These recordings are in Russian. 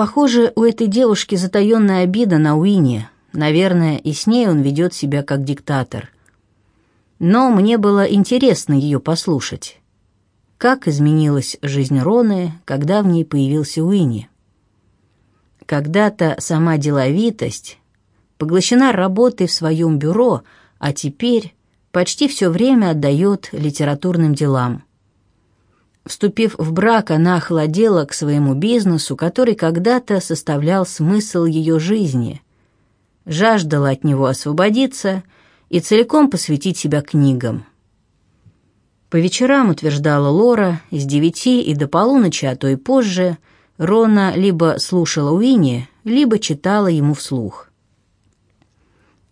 Похоже, у этой девушки затаённая обида на Уинни. Наверное, и с ней он ведет себя как диктатор. Но мне было интересно ее послушать. Как изменилась жизнь Роны, когда в ней появился Уинни? Когда-то сама деловитость поглощена работой в своем бюро, а теперь почти все время отдает литературным делам. Вступив в брак, она охладела к своему бизнесу, который когда-то составлял смысл ее жизни. Жаждала от него освободиться и целиком посвятить себя книгам. По вечерам, утверждала Лора, с девяти и до полуночи, а то и позже, Рона либо слушала Уинни, либо читала ему вслух.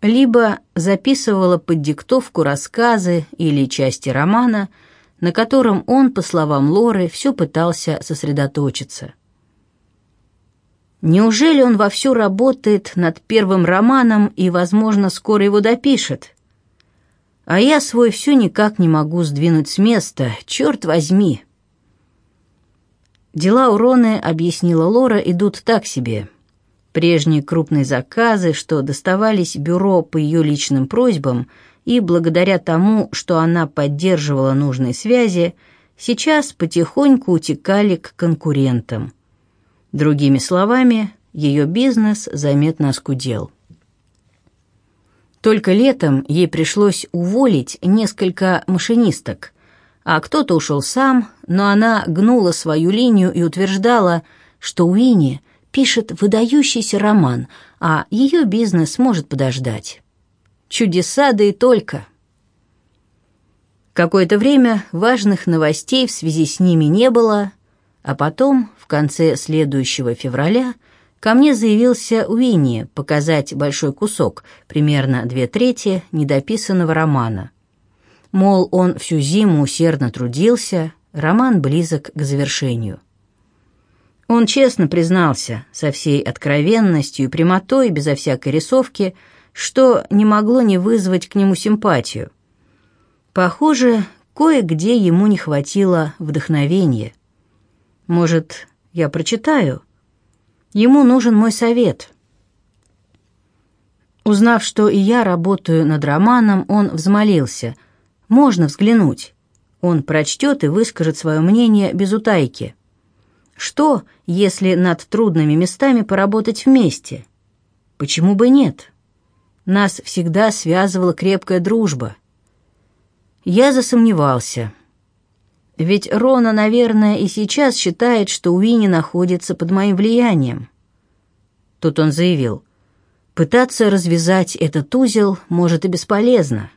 Либо записывала под диктовку рассказы или части романа – на котором он, по словам Лоры, все пытался сосредоточиться. Неужели он вовсю работает над первым романом и, возможно, скоро его допишет? А я свой все никак не могу сдвинуть с места, черт возьми. Дела у Роны, объяснила Лора, идут так себе. Прежние крупные заказы, что доставались бюро по ее личным просьбам – и благодаря тому, что она поддерживала нужные связи, сейчас потихоньку утекали к конкурентам. Другими словами, ее бизнес заметно оскудел. Только летом ей пришлось уволить несколько машинисток, а кто-то ушел сам, но она гнула свою линию и утверждала, что Уинни пишет выдающийся роман, а ее бизнес может подождать. Чудеса, да и только. Какое-то время важных новостей в связи с ними не было, а потом, в конце следующего февраля, ко мне заявился Уинни показать большой кусок, примерно две трети недописанного романа. Мол, он всю зиму усердно трудился, роман близок к завершению. Он честно признался, со всей откровенностью и прямотой, безо всякой рисовки – что не могло не вызвать к нему симпатию. Похоже, кое-где ему не хватило вдохновения. Может, я прочитаю? Ему нужен мой совет. Узнав, что и я работаю над романом, он взмолился. «Можно взглянуть». Он прочтет и выскажет свое мнение без утайки. Что, если над трудными местами поработать вместе? Почему бы нет?» Нас всегда связывала крепкая дружба. Я засомневался. Ведь Рона, наверное, и сейчас считает, что Уинни находится под моим влиянием. Тут он заявил, пытаться развязать этот узел может и бесполезно.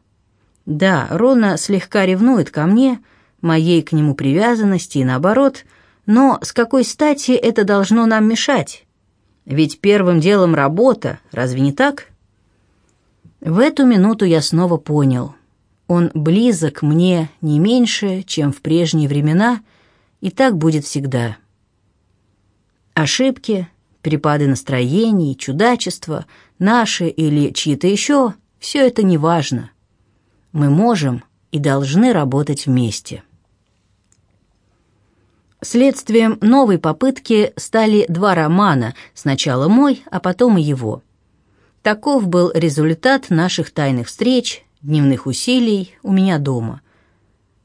Да, Рона слегка ревнует ко мне, моей к нему привязанности и наоборот, но с какой стати это должно нам мешать? Ведь первым делом работа, разве не так? В эту минуту я снова понял. Он близок мне не меньше, чем в прежние времена, и так будет всегда. Ошибки, перепады настроений, чудачества, наши или чьи-то еще — все это не важно. Мы можем и должны работать вместе. Следствием новой попытки стали два романа, сначала мой, а потом и его — Таков был результат наших тайных встреч, дневных усилий у меня дома.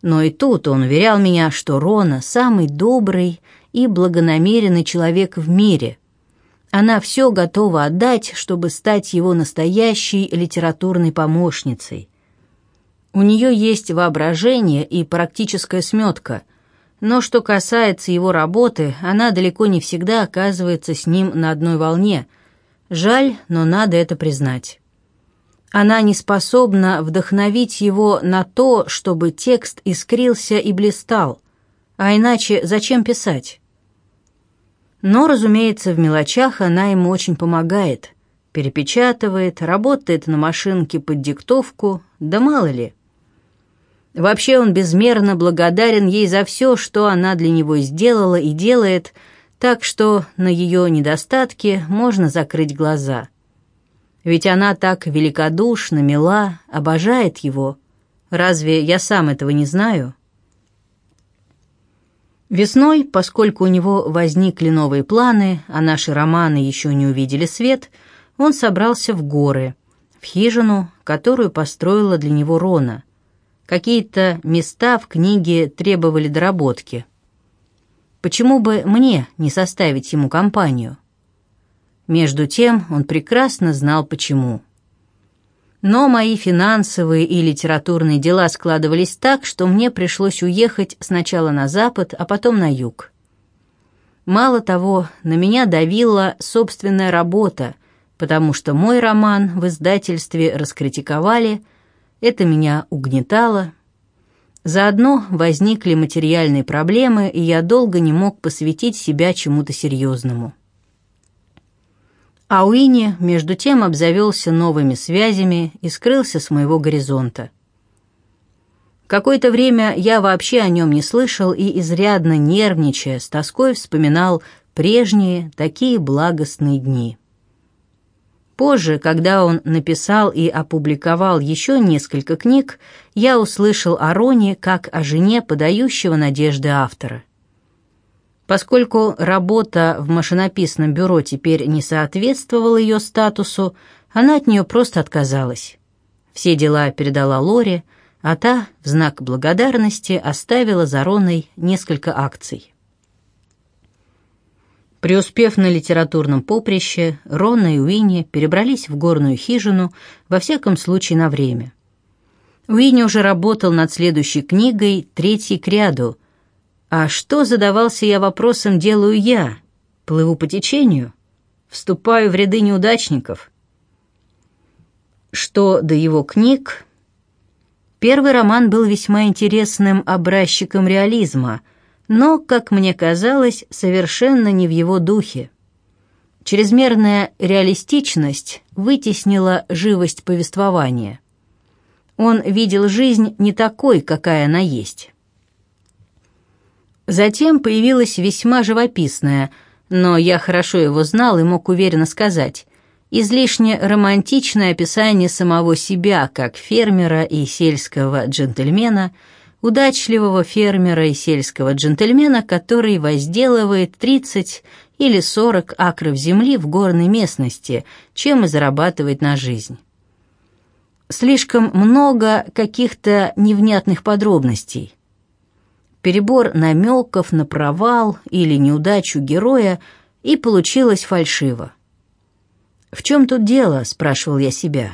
Но и тут он уверял меня, что Рона самый добрый и благонамеренный человек в мире. Она все готова отдать, чтобы стать его настоящей литературной помощницей. У нее есть воображение и практическая сметка, но что касается его работы, она далеко не всегда оказывается с ним на одной волне – Жаль, но надо это признать. Она не способна вдохновить его на то, чтобы текст искрился и блистал, а иначе зачем писать? Но, разумеется, в мелочах она ему очень помогает. Перепечатывает, работает на машинке под диктовку, да мало ли. Вообще он безмерно благодарен ей за все, что она для него сделала и делает – так что на ее недостатки можно закрыть глаза. Ведь она так великодушна, мила, обожает его. Разве я сам этого не знаю? Весной, поскольку у него возникли новые планы, а наши романы еще не увидели свет, он собрался в горы, в хижину, которую построила для него Рона. Какие-то места в книге требовали доработки. Почему бы мне не составить ему компанию? Между тем он прекрасно знал почему. Но мои финансовые и литературные дела складывались так, что мне пришлось уехать сначала на запад, а потом на юг. Мало того, на меня давила собственная работа, потому что мой роман в издательстве раскритиковали, это меня угнетало. Заодно возникли материальные проблемы, и я долго не мог посвятить себя чему-то серьезному. А Уинни, между тем, обзавелся новыми связями и скрылся с моего горизонта. Какое-то время я вообще о нем не слышал и, изрядно нервничая, с тоской вспоминал прежние, такие благостные дни. Позже, когда он написал и опубликовал еще несколько книг, я услышал о Роне как о жене подающего надежды автора. Поскольку работа в машинописном бюро теперь не соответствовала ее статусу, она от нее просто отказалась. Все дела передала Лоре, а та, в знак благодарности, оставила за Роной несколько акций. Преуспев на литературном поприще, Рона и Уинни перебрались в горную хижину, во всяком случае на время. Уинни уже работал над следующей книгой, третьей к ряду – а что, задавался я вопросом, делаю я? Плыву по течению? Вступаю в ряды неудачников? Что до его книг... Первый роман был весьма интересным образчиком реализма, но, как мне казалось, совершенно не в его духе. Чрезмерная реалистичность вытеснила живость повествования. Он видел жизнь не такой, какая она есть. Затем появилось весьма живописное, но я хорошо его знал и мог уверенно сказать, излишне романтичное описание самого себя как фермера и сельского джентльмена, удачливого фермера и сельского джентльмена, который возделывает 30 или 40 акров земли в горной местности, чем и зарабатывает на жизнь. Слишком много каких-то невнятных подробностей перебор намеков на провал или неудачу героя, и получилось фальшиво. «В чем тут дело?» — спрашивал я себя.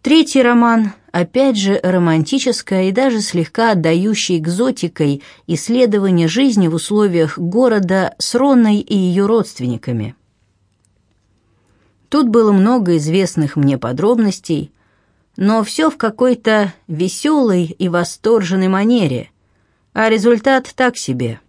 Третий роман, опять же, романтическое и даже слегка отдающее экзотикой исследование жизни в условиях города с Ронной и ее родственниками. Тут было много известных мне подробностей, но все в какой-то веселой и восторженной манере, а результат так себе.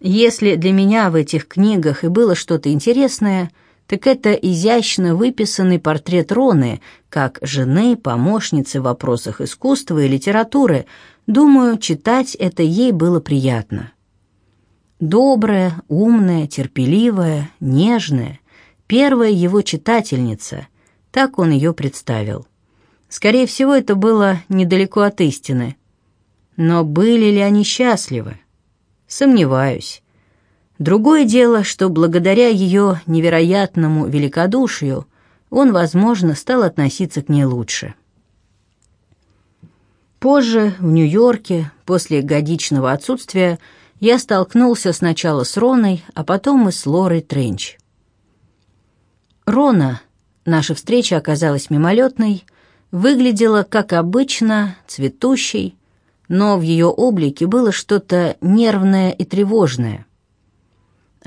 Если для меня в этих книгах и было что-то интересное, так это изящно выписанный портрет Роны, как жены, помощницы в вопросах искусства и литературы. Думаю, читать это ей было приятно. Добрая, умная, терпеливая, нежная, первая его читательница, так он ее представил. Скорее всего, это было недалеко от истины. Но были ли они счастливы? Сомневаюсь. Другое дело, что благодаря ее невероятному великодушию он, возможно, стал относиться к ней лучше. Позже, в Нью-Йорке, после годичного отсутствия, я столкнулся сначала с Роной, а потом и с Лорой Тренч. Рона, наша встреча оказалась мимолетной, выглядела, как обычно, цветущей, но в ее облике было что-то нервное и тревожное.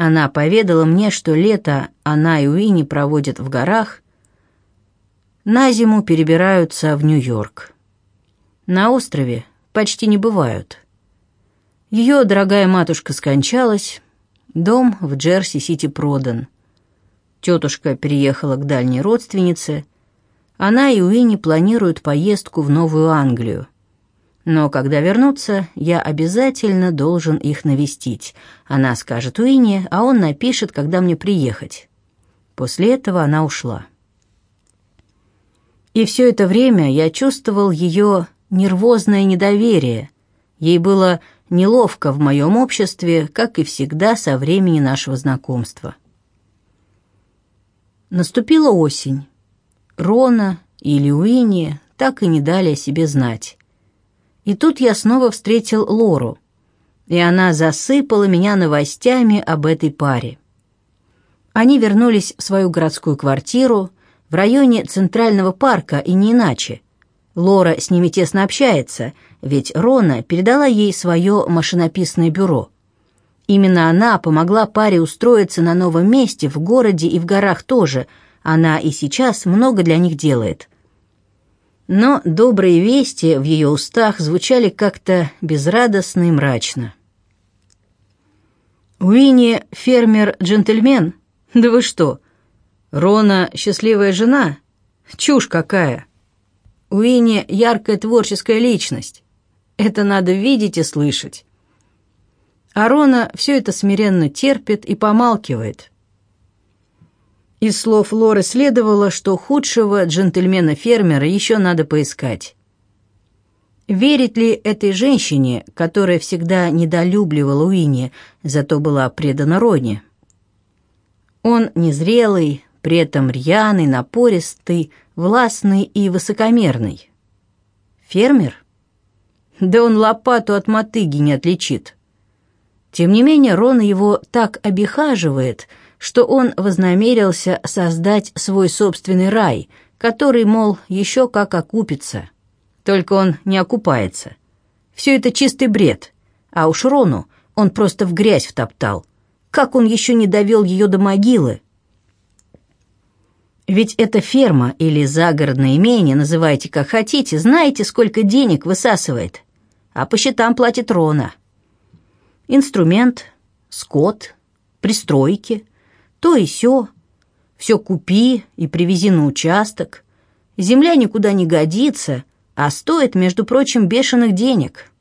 Она поведала мне, что лето она и Уинни проводят в горах, на зиму перебираются в Нью-Йорк. На острове почти не бывают. Ее дорогая матушка скончалась, дом в Джерси-Сити продан. Тетушка переехала к дальней родственнице — она и Уинни планируют поездку в Новую Англию. Но когда вернутся, я обязательно должен их навестить. Она скажет Уинни, а он напишет, когда мне приехать. После этого она ушла. И все это время я чувствовал ее нервозное недоверие. Ей было неловко в моем обществе, как и всегда со времени нашего знакомства. Наступила осень. Рона или Уинни так и не дали о себе знать. И тут я снова встретил Лору, и она засыпала меня новостями об этой паре. Они вернулись в свою городскую квартиру в районе Центрального парка и не иначе. Лора с ними тесно общается, ведь Рона передала ей свое машинописное бюро. Именно она помогла паре устроиться на новом месте в городе и в горах тоже. Она и сейчас много для них делает. Но добрые вести в ее устах звучали как-то безрадостно и мрачно. «Уинни — фермер-джентльмен?» Да вы что? Рона счастливая жена? Чушь какая. Уинни яркая творческая личность. Это надо видеть и слышать. А Рона все это смиренно терпит и помалкивает. Из слов Лоры следовало, что худшего джентльмена-фермера еще надо поискать. Верить ли этой женщине, которая всегда недолюбливала Уинни, зато была предана Роне? Он незрелый, при этом рьяный, напористый, властный и высокомерный. Фермер? Да он лопату от мотыги не отличит. Тем не менее, Рон его так обихаживает, что он вознамерился создать свой собственный рай, который, мол, еще как окупится. Только он не окупается. Все это чистый бред, а уж Рону он просто в грязь втоптал. Как он еще не довел ее до могилы? Ведь эта ферма или загородное имение, называйте как хотите, знаете, сколько денег высасывает. А по счетам платит Рона. Инструмент, скот, пристройки, то и сё. Все купи и привези на участок. Земля никуда не годится, а стоит, между прочим, бешеных денег.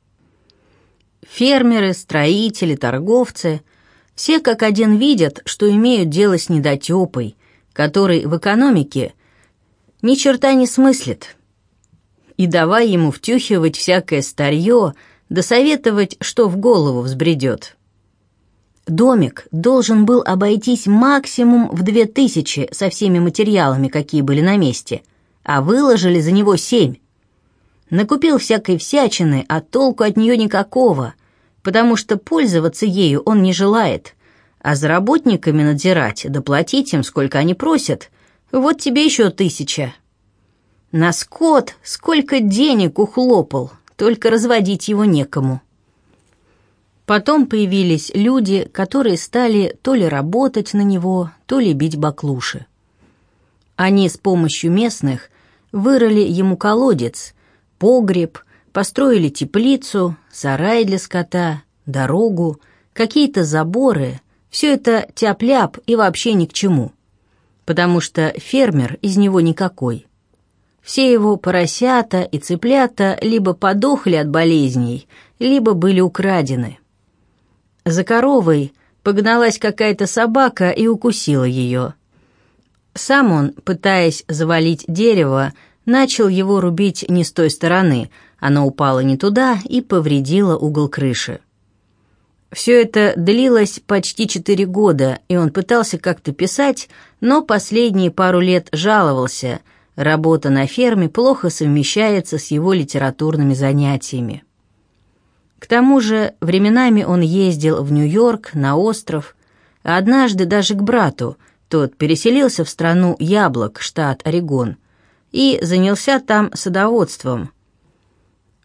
Фермеры, строители, торговцы — все как один видят, что имеют дело с недотепой, который в экономике ни черта не смыслит. И давай ему втюхивать всякое старье, да советовать, что в голову взбредет. Домик должен был обойтись максимум в две тысячи со всеми материалами, какие были на месте, а выложили за него семь. Накупил всякой всячины, а толку от нее никакого потому что пользоваться ею он не желает, а за работниками надзирать, доплатить им, сколько они просят, вот тебе еще тысяча. На скот сколько денег ухлопал, только разводить его некому. Потом появились люди, которые стали то ли работать на него, то ли бить баклуши. Они с помощью местных вырыли ему колодец, погреб, Построили теплицу, сарай для скота, дорогу, какие-то заборы. Все это тяп-ляп и вообще ни к чему. Потому что фермер из него никакой. Все его поросята и цыплята либо подохли от болезней, либо были украдены. За коровой погналась какая-то собака и укусила ее. Сам он, пытаясь завалить дерево, начал его рубить не с той стороны – оно упало не туда и повредило угол крыши. Все это длилось почти четыре года, и он пытался как-то писать, но последние пару лет жаловался. Работа на ферме плохо совмещается с его литературными занятиями. К тому же временами он ездил в Нью-Йорк, на остров, а однажды даже к брату, тот переселился в страну Яблок, штат Орегон, и занялся там садоводством –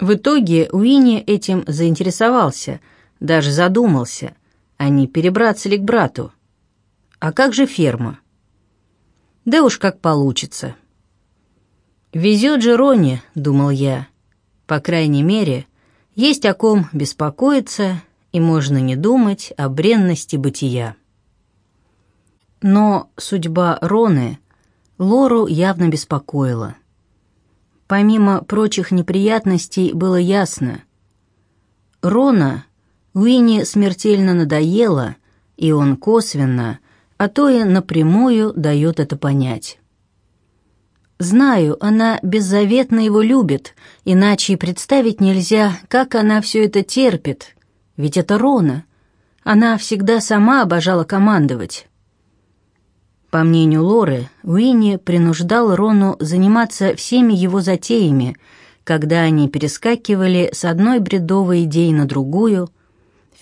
в итоге Уинни этим заинтересовался, даже задумался, а не перебраться ли к брату. А как же ферма? Да уж как получится. «Везет же Ронни», — думал я. По крайней мере, есть о ком беспокоиться, и можно не думать о бренности бытия. Но судьба Роны Лору явно беспокоила. Помимо прочих неприятностей было ясно. Рона Уинни смертельно надоело, и он косвенно, а то и напрямую дает это понять. Знаю, она беззаветно его любит, иначе и представить нельзя, как она все это терпит. Ведь это Рона. Она всегда сама обожала командовать. По мнению Лоры, Уинни принуждал Рону заниматься всеми его затеями, когда они перескакивали с одной бредовой идеи на другую —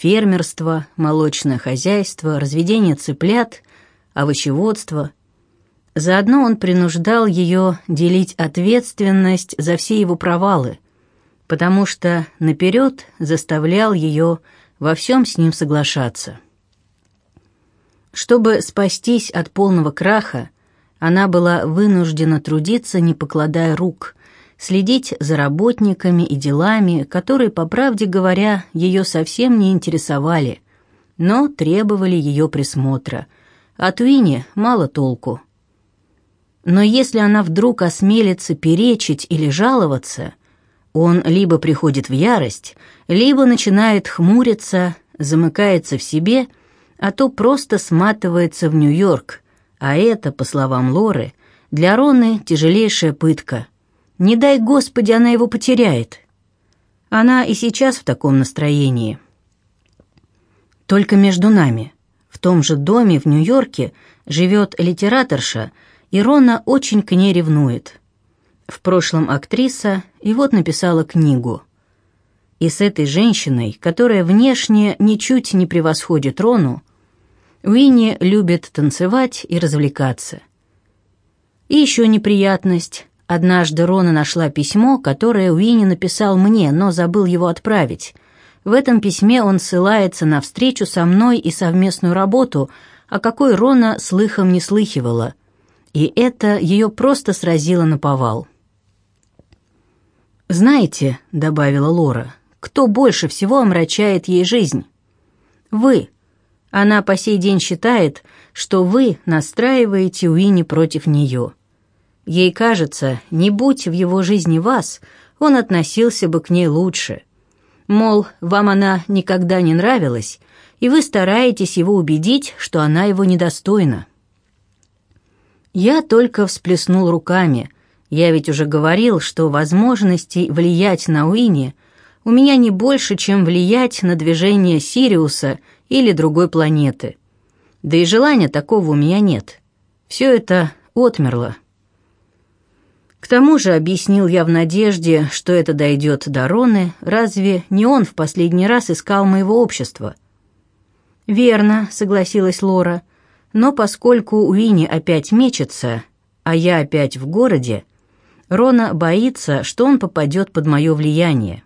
фермерство, молочное хозяйство, разведение цыплят, овощеводство. Заодно он принуждал ее делить ответственность за все его провалы, потому что наперед заставлял ее во всем с ним соглашаться. Чтобы спастись от полного краха, она была вынуждена трудиться, не покладая рук, следить за работниками и делами, которые, по правде говоря, ее совсем не интересовали, но требовали ее присмотра. От Уинни мало толку. Но если она вдруг осмелится перечить или жаловаться, он либо приходит в ярость, либо начинает хмуриться, замыкается в себе — а то просто сматывается в Нью-Йорк, а это, по словам Лоры, для Роны тяжелейшая пытка. Не дай Господи, она его потеряет. Она и сейчас в таком настроении. Только между нами. В том же доме в Нью-Йорке живет литераторша, и Рона очень к ней ревнует. В прошлом актриса, и вот написала книгу. И с этой женщиной, которая внешне ничуть не превосходит Рону, Уинни любит танцевать и развлекаться. И еще неприятность. Однажды Рона нашла письмо, которое Уинни написал мне, но забыл его отправить. В этом письме он ссылается на встречу со мной и совместную работу, о какой Рона слыхом не слыхивала. И это ее просто сразило на повал. «Знаете», — добавила Лора, — «кто больше всего омрачает ей жизнь?» «Вы», она по сей день считает, что вы настраиваете Уинни против нее. Ей кажется, не будь в его жизни вас, он относился бы к ней лучше. Мол, вам она никогда не нравилась, и вы стараетесь его убедить, что она его недостойна. Я только всплеснул руками. Я ведь уже говорил, что возможностей влиять на Уинни у меня не больше, чем влиять на движение Сириуса или другой планеты. Да и желания такого у меня нет. Все это отмерло. К тому же, объяснил я в надежде, что это дойдет до Роны, разве не он в последний раз искал моего общества? «Верно», — согласилась Лора, «но поскольку Уинни опять мечется, а я опять в городе, Рона боится, что он попадет под мое влияние.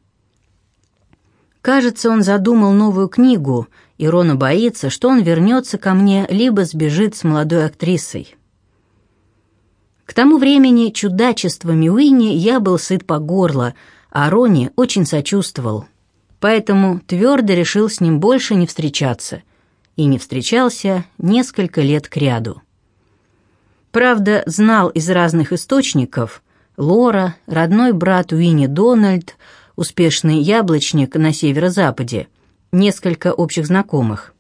Кажется, он задумал новую книгу, и Рона боится, что он вернется ко мне, либо сбежит с молодой актрисой. К тому времени чудачествами Уинни я был сыт по горло, а Роне очень сочувствовал. Поэтому твердо решил с ним больше не встречаться. И не встречался несколько лет кряду. Правда, знал из разных источников, Лора, родной брат Уинни Дональд — успешный яблочник на северо-западе, несколько общих знакомых.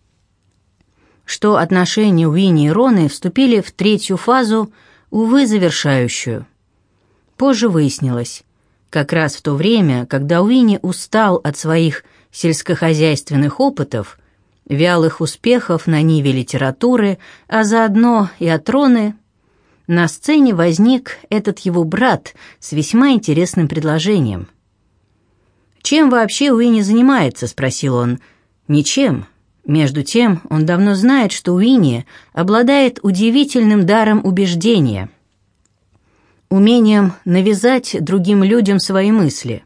Что отношения Уинни и Роны вступили в третью фазу, увы, завершающую. Позже выяснилось, как раз в то время, когда Уинни устал от своих сельскохозяйственных опытов, вялых успехов на ниве литературы, а заодно и от Роны, на сцене возник этот его брат с весьма интересным предложением – «Чем вообще Уинни занимается?» — спросил он. «Ничем». Между тем, он давно знает, что Уинни обладает удивительным даром убеждения, умением навязать другим людям свои мысли.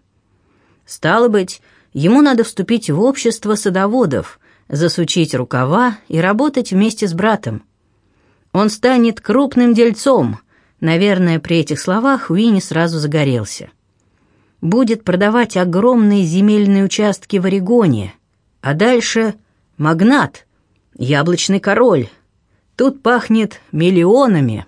Стало быть, ему надо вступить в общество садоводов, засучить рукава и работать вместе с братом. Он станет крупным дельцом. Наверное, при этих словах Уинни сразу загорелся будет продавать огромные земельные участки в Орегоне, а дальше магнат, яблочный король. Тут пахнет миллионами.